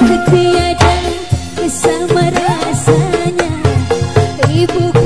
Ketiadaan kesama rasanya ibuku